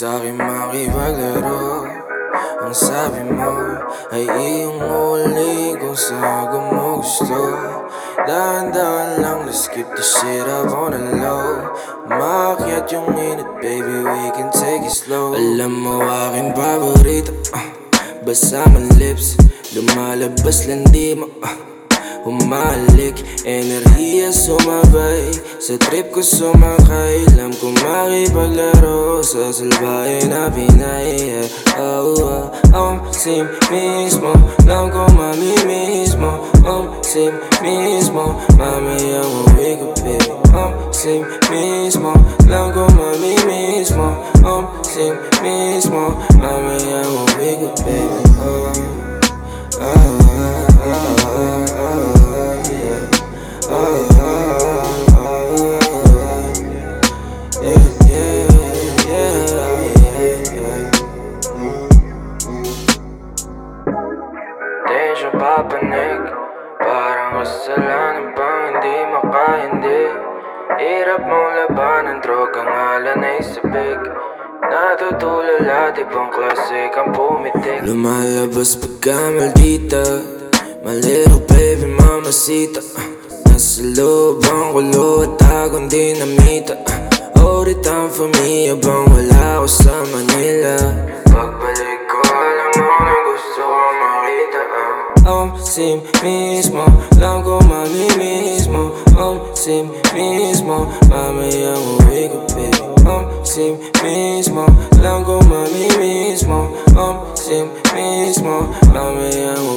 sa'kin makipaglaro. Ang sabi mo ay iyong huli kung saan mo gusto. Dahan-dahan lang, let's keep the shit up on the low. Umakyat yung init, baby, we can take it slow. Alam mo aking paborito, uh, basa man lips. Lumalabas lang di mo, uh, ومعلك انرجية سوما باي ستريبكو سوما غاي لمكو ماغي بغلاروسا سلباينا بينايا اوا ام سيم ميسمو لمكو مامي ميسمو ام سيم ميسمو مامي يا ويكو بي ام سيم ميسمو لمكو مامي ميسمو ام سيم ميسمو مامي يا ويكو بي ام siya papanig Parang kasalanan pang hindi makahindi Hirap mong labanan, drogang ngalan ay sabik. Natutulala, ibang klase kang pumitik. Lumalabas pagka maldita My little baby mamacita Nasa loob ang kulo at agong dinamita Hold it down for me abang wala ako sa I'm sí mismo, loco mami mismo, I'm sí mismo, mami I'm a wiggle baby, I'm sí mismo, loco mami mismo, I'm sí mismo, mami I'm a